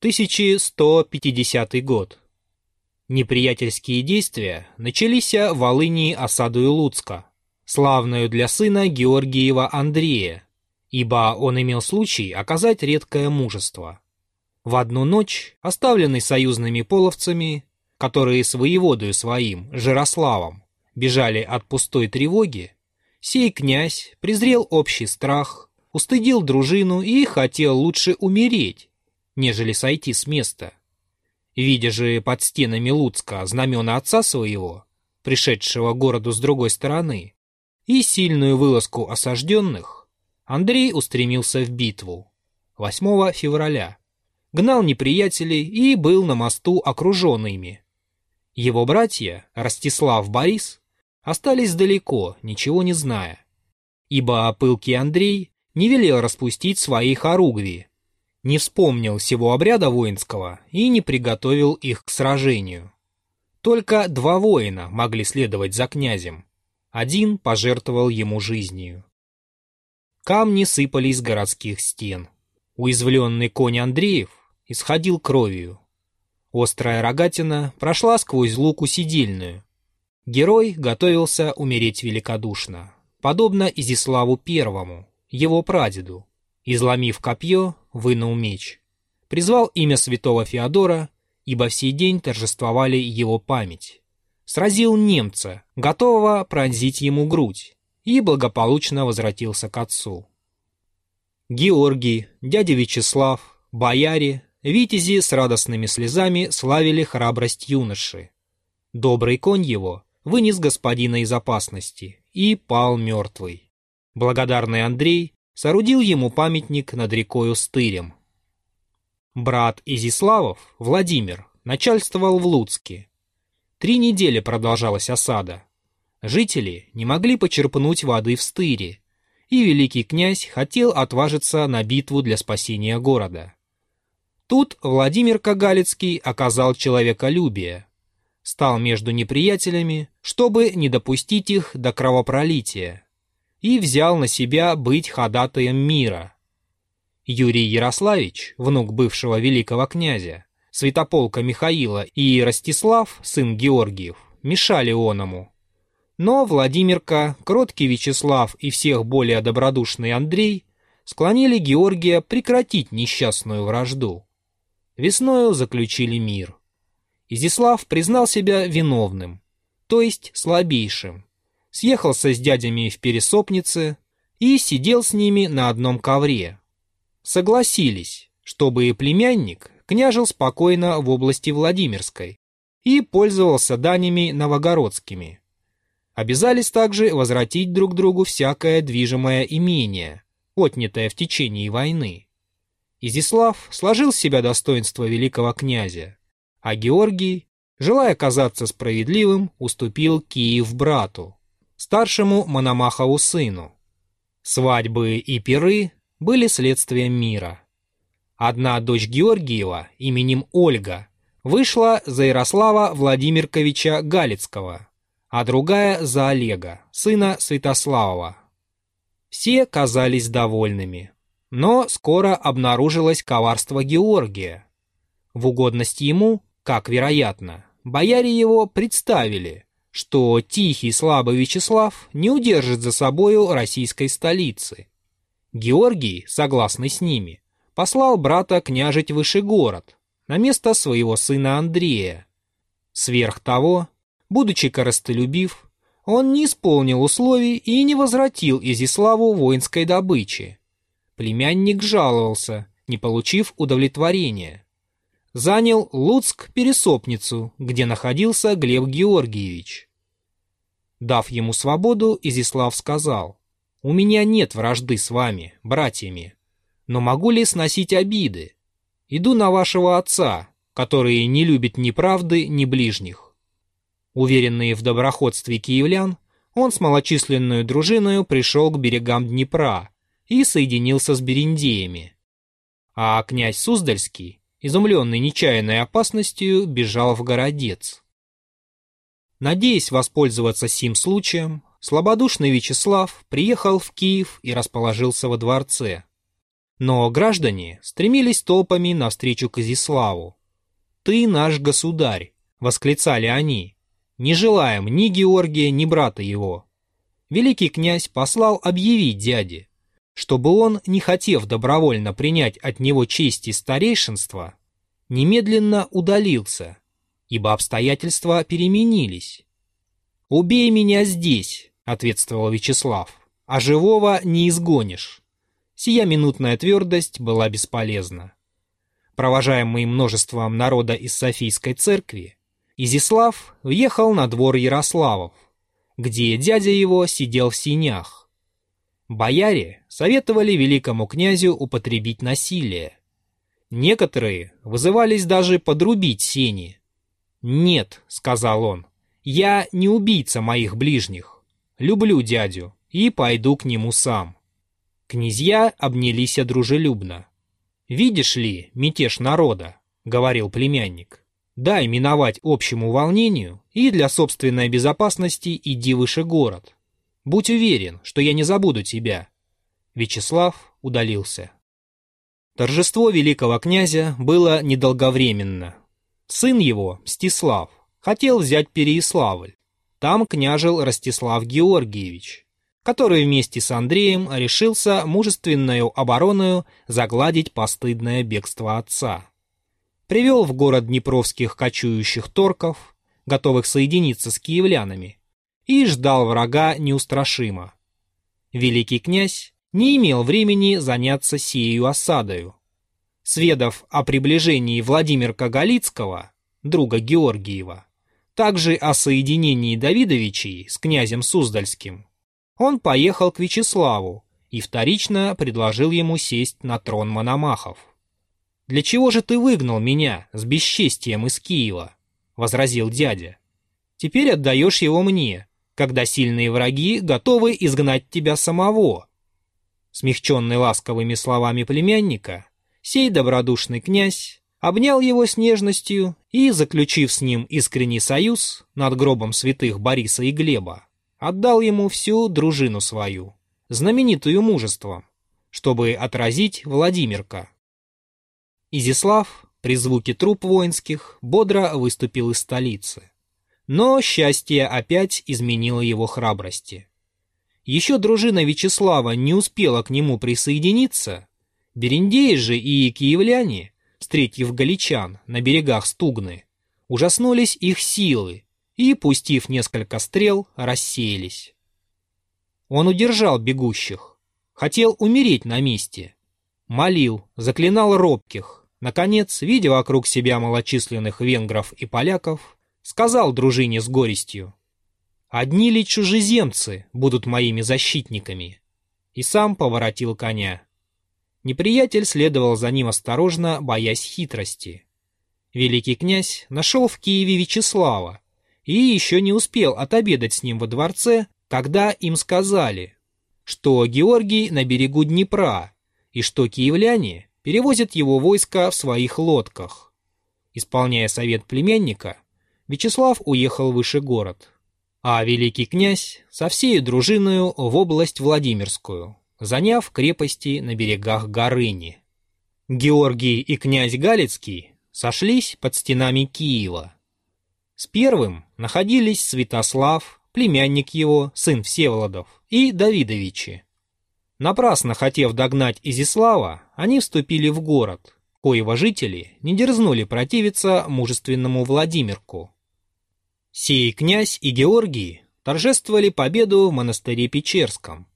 1150 год. Неприятельские действия начались в Волынии осадою Луцка, славную для сына Георгиева Андрея, ибо он имел случай оказать редкое мужество. В одну ночь, оставленный союзными половцами, которые с воеводою своим, Жирославом, бежали от пустой тревоги, сей князь презрел общий страх, устыдил дружину и хотел лучше умереть, нежели сойти с места. Видя же под стенами Луцка знамена отца своего, пришедшего городу с другой стороны, и сильную вылазку осажденных, Андрей устремился в битву 8 февраля, гнал неприятелей и был на мосту окружен ими. Его братья, Ростислав Борис, остались далеко, ничего не зная, ибо пылкий Андрей не велел распустить свои хоругви, не вспомнил всего обряда воинского и не приготовил их к сражению. Только два воина могли следовать за князем. Один пожертвовал ему жизнью. Камни сыпались с городских стен. Уязвленный конь Андреев исходил кровью. Острая рогатина прошла сквозь луку сидельную. Герой готовился умереть великодушно, подобно Изиславу Первому, его прадеду. Изломив копье, вынул меч. Призвал имя святого Феодора, ибо в сей день торжествовали его память. Сразил немца, готового пронзить ему грудь, и благополучно возвратился к отцу. Георгий, дядя Вячеслав, бояре, витязи с радостными слезами славили храбрость юноши. Добрый конь его вынес господина из опасности и пал мертвый. Благодарный Андрей соорудил ему памятник над рекою Стырем. Брат Изиславов, Владимир, начальствовал в Луцке. Три недели продолжалась осада. Жители не могли почерпнуть воды в Стыре, и великий князь хотел отважиться на битву для спасения города. Тут Владимир Кагалицкий оказал человеколюбие, стал между неприятелями, чтобы не допустить их до кровопролития и взял на себя быть ходатаем мира. Юрий Ярославич, внук бывшего великого князя, святополка Михаила и Ростислав, сын Георгиев, мешали оному. Но Владимирка, кроткий Вячеслав и всех более добродушный Андрей склонили Георгия прекратить несчастную вражду. Весною заключили мир. Изислав признал себя виновным, то есть слабейшим, съехался с дядями в Пересопнице и сидел с ними на одном ковре. Согласились, чтобы племянник княжил спокойно в области Владимирской и пользовался данями новогородскими. Обязались также возвратить друг другу всякое движимое имение, отнятое в течение войны. Изислав сложил с себя достоинство великого князя, а Георгий, желая казаться справедливым, уступил Киев брату старшему Мономахову сыну. Свадьбы и пиры были следствием мира. Одна дочь Георгиева именем Ольга вышла за Ярослава Владимирковича Галицкого, а другая за Олега, сына Святославова. Все казались довольными, но скоро обнаружилось коварство Георгия. В угодность ему, как вероятно, бояре его представили – что тихий слабый Вячеслав не удержит за собою российской столицы. Георгий, согласный с ними, послал брата княжить выше город, на место своего сына Андрея. Сверх того, будучи коростолюбив, он не исполнил условий и не возвратил Изиславу воинской добычи. Племянник жаловался, не получив удовлетворения занял Луцк-Пересопницу, где находился Глеб Георгиевич. Дав ему свободу, Изислав сказал, «У меня нет вражды с вами, братьями, но могу ли сносить обиды? Иду на вашего отца, который не любит ни правды, ни ближних». Уверенный в доброходстве киевлян, он с малочисленной дружиной пришел к берегам Днепра и соединился с бериндеями. А князь Суздальский изумленный нечаянной опасностью, бежал в городец. Надеясь воспользоваться сим случаем, слабодушный Вячеслав приехал в Киев и расположился во дворце. Но граждане стремились толпами навстречу к Изиславу. «Ты наш государь!» — восклицали они. «Не желаем ни Георгия, ни брата его». Великий князь послал объявить дяде, чтобы он, не хотев добровольно принять от него чести старейшинства, немедленно удалился, ибо обстоятельства переменились. «Убей меня здесь», — ответствовал Вячеслав, — «а живого не изгонишь». Сия минутная твердость была бесполезна. Провожаемый множеством народа из Софийской церкви, Изислав въехал на двор Ярославов, где дядя его сидел в синях. Бояре советовали великому князю употребить насилие. Некоторые вызывались даже подрубить сени. «Нет», — сказал он, — «я не убийца моих ближних. Люблю дядю и пойду к нему сам». Князья обнялись дружелюбно. «Видишь ли, мятеж народа», — говорил племянник, — «дай миновать общему волнению и для собственной безопасности иди выше город. Будь уверен, что я не забуду тебя». Вячеслав удалился. Торжество великого князя было недолговременно. Сын его, Мстислав, хотел взять Переяславль. Там княжил Ростислав Георгиевич, который вместе с Андреем решился мужественную обороною загладить постыдное бегство отца. Привел в город днепровских кочующих торков, готовых соединиться с киевлянами, и ждал врага неустрашимо. Великий князь не имел времени заняться сею осадою. Сведав о приближении Владимирка Галицкого, друга Георгиева, также о соединении Давидовичей с князем Суздальским, он поехал к Вячеславу и вторично предложил ему сесть на трон Мономахов. «Для чего же ты выгнал меня с бесчестием из Киева?» — возразил дядя. «Теперь отдаешь его мне, когда сильные враги готовы изгнать тебя самого». Смягченный ласковыми словами племянника, сей добродушный князь обнял его с нежностью и, заключив с ним искренний союз над гробом святых Бориса и Глеба, отдал ему всю дружину свою, знаменитую мужеством, чтобы отразить Владимирка. Изислав, при звуке труп воинских, бодро выступил из столицы. Но счастье опять изменило его храбрости. Еще дружина Вячеслава не успела к нему присоединиться, Берендеи же и киевляне, встретив галичан на берегах Стугны, ужаснулись их силы и, пустив несколько стрел, рассеялись. Он удержал бегущих, хотел умереть на месте, молил, заклинал робких, наконец, видя вокруг себя малочисленных венгров и поляков, сказал дружине с горестью, «Одни ли чужеземцы будут моими защитниками?» И сам поворотил коня. Неприятель следовал за ним осторожно, боясь хитрости. Великий князь нашел в Киеве Вячеслава, и еще не успел отобедать с ним во дворце, когда им сказали, что Георгий на берегу Днепра и что киевляне перевозят его войска в своих лодках. Исполняя совет племянника, Вячеслав уехал выше город, а великий князь со всей дружиною в область Владимирскую, заняв крепости на берегах Горыни. Георгий и князь Галицкий сошлись под стенами Киева, с первым находились Святослав, племянник его, сын Всеволодов, и Давидовичи. Напрасно хотев догнать Изислава, они вступили в город, коего жители не дерзнули противиться мужественному Владимирку. Сей князь и Георгий торжествовали победу в монастыре Печерском.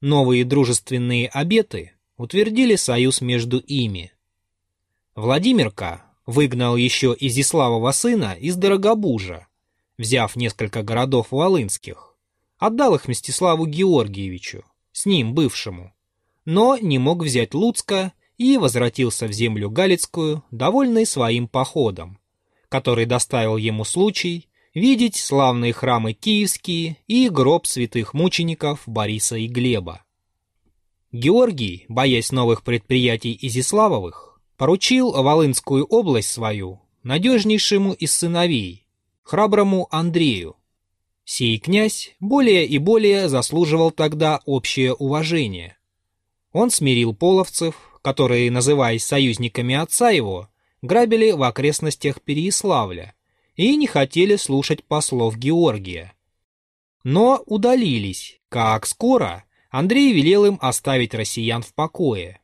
Новые дружественные обеты утвердили союз между ими. Владимирка выгнал еще Изиславова сына из Дорогобужа, взяв несколько городов волынских, отдал их Мстиславу Георгиевичу, с ним бывшему, но не мог взять Луцка и возвратился в землю Галицкую, довольный своим походом, который доставил ему случай видеть славные храмы киевские и гроб святых мучеников Бориса и Глеба. Георгий, боясь новых предприятий Изиславовых, поручил Волынскую область свою надежнейшему из сыновей, храброму Андрею. Сей князь более и более заслуживал тогда общее уважение. Он смирил половцев, которые, называясь союзниками отца его, грабили в окрестностях Переяславля и не хотели слушать послов Георгия. Но удалились, как скоро Андрей велел им оставить россиян в покое.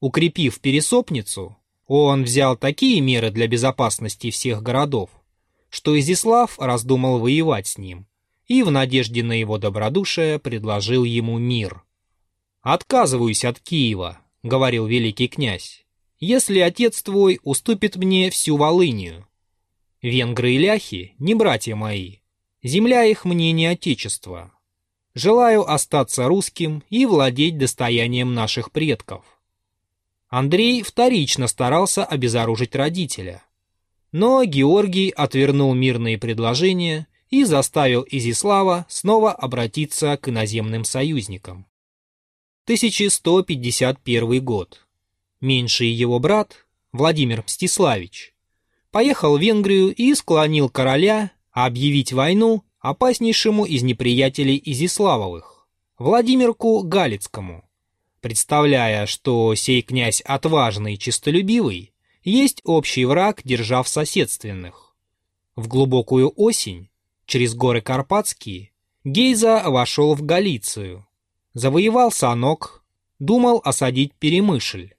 Укрепив пересопницу, он взял такие меры для безопасности всех городов, что Изяслав раздумал воевать с ним и в надежде на его добродушие предложил ему мир. «Отказываюсь от Киева», — говорил великий князь, «если отец твой уступит мне всю Волынию. Венгры и ляхи не братья мои, земля их мне не отечество. Желаю остаться русским и владеть достоянием наших предков». Андрей вторично старался обезоружить родителя. Но Георгий отвернул мирные предложения и заставил Изислава снова обратиться к иноземным союзникам. 1151 год. Меньший его брат, Владимир Мстиславич, поехал в Венгрию и склонил короля объявить войну опаснейшему из неприятелей Изиславовых, Владимирку Галицкому, представляя, что сей князь отважный и честолюбивый есть общий враг держав соседственных. В глубокую осень, через горы Карпатские, Гейза вошел в Галицию, завоевал Санок, думал осадить Перемышль.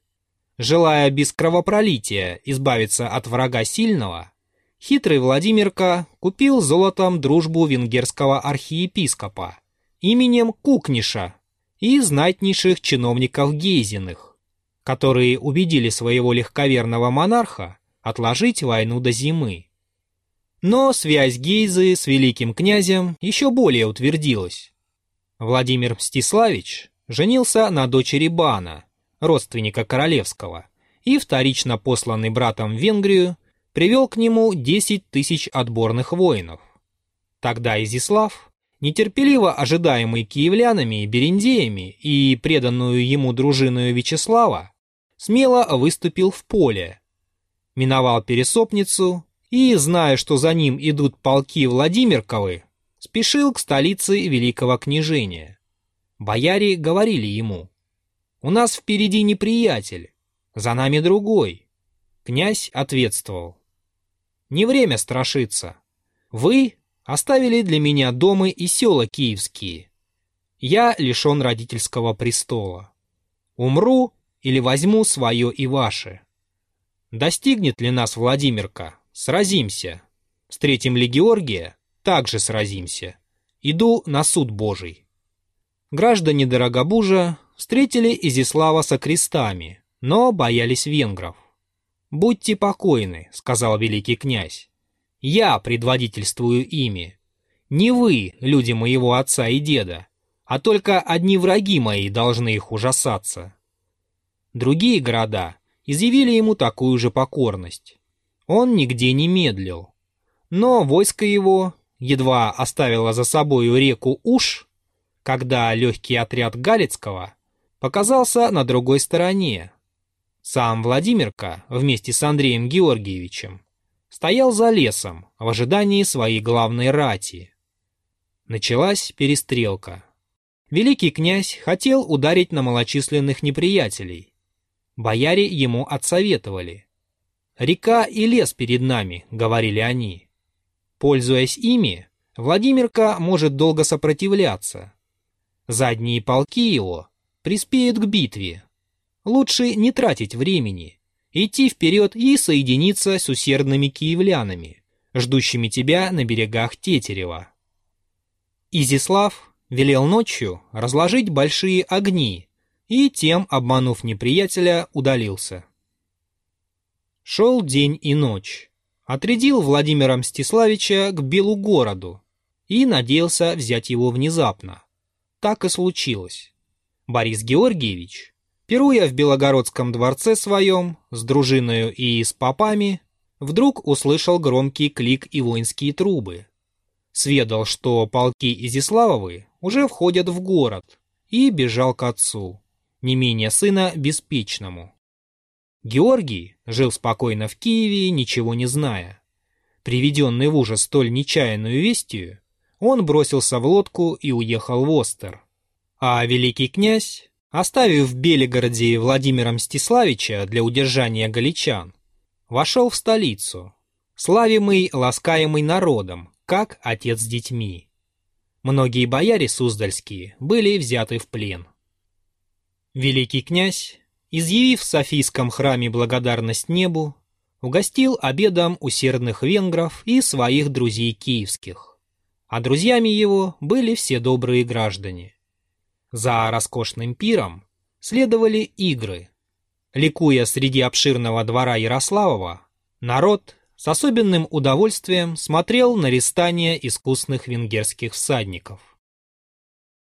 Желая без кровопролития избавиться от врага сильного, хитрый Владимирка купил золотом дружбу венгерского архиепископа именем Кукниша и знатнейших чиновников Гейзиных, которые убедили своего легковерного монарха отложить войну до зимы. Но связь Гейзы с великим князем еще более утвердилась. Владимир Мстиславич женился на дочери Бана, родственника королевского, и вторично посланный братом в Венгрию привел к нему 10 тысяч отборных воинов. Тогда Изислав, нетерпеливо ожидаемый киевлянами и берендеями и преданную ему дружиною Вячеслава, смело выступил в поле, миновал Пересопницу и, зная, что за ним идут полки Владимирковы, спешил к столице Великого княжения. Бояре говорили ему, у нас впереди неприятель, за нами другой. Князь ответствовал. Не время страшиться. Вы оставили для меня дома и села киевские. Я лишен родительского престола. Умру или возьму свое и ваше. Достигнет ли нас Владимирка? Сразимся. Встретим ли Георгия? Также сразимся. Иду на суд Божий. Граждане Дорогобужа встретили Изислава со крестами, но боялись венгров. «Будьте покойны», — сказал великий князь. «Я предводительствую ими. Не вы, люди моего отца и деда, а только одни враги мои должны их ужасаться». Другие города изъявили ему такую же покорность. Он нигде не медлил. Но войско его едва оставило за собою реку Уж, когда легкий отряд Галицкого показался на другой стороне. Сам Владимирка вместе с Андреем Георгиевичем стоял за лесом в ожидании своей главной рати. Началась перестрелка. Великий князь хотел ударить на малочисленных неприятелей. Бояре ему отсоветовали. «Река и лес перед нами», — говорили они. Пользуясь ими, Владимирка может долго сопротивляться. Задние полки его приспеют к битве. Лучше не тратить времени, идти вперед и соединиться с усердными киевлянами, ждущими тебя на берегах Тетерева. Изислав велел ночью разложить большие огни и, тем обманув неприятеля, удалился. Шел день и ночь. Отрядил Владимира Мстиславича к Белу городу и надеялся взять его внезапно. Так и случилось. Борис Георгиевич, пируя в Белогородском дворце своем с дружиною и с попами, вдруг услышал громкий клик и воинские трубы. Сведал, что полки Изиславовы уже входят в город, и бежал к отцу, не менее сына беспечному. Георгий жил спокойно в Киеве, ничего не зная. Приведенный в ужас столь нечаянную вестью, он бросился в лодку и уехал в Остер. А великий князь оставив в Белигороде Владимира Мстиславича для удержания галичан, вошел в столицу, славимый, ласкаемый народом, как отец с детьми. Многие бояре суздальские были взяты в плен. Великий князь, изъявив в Софийском храме благодарность небу, угостил обедом усердных венгров и своих друзей киевских. А друзьями его были все добрые граждане. За роскошным пиром следовали игры. Ликуя среди обширного двора Ярославова, народ с особенным удовольствием смотрел на рестание искусных венгерских всадников.